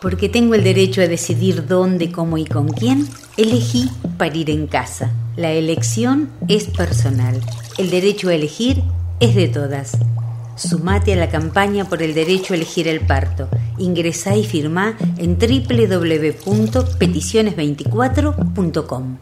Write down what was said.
Porque tengo el derecho a decidir dónde, cómo y con quién, elegí parir en casa. La elección es personal. El derecho a elegir es de todas. Sumate a la campaña por el derecho a elegir el parto. Ingresá y firmá en www.peticiones24.com.